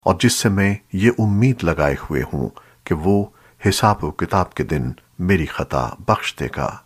اور جس سے میں یہ امید لگائے ہوئے ہوں کہ وہ حساب و کتاب کے دن میری خطا بخش دے گا۔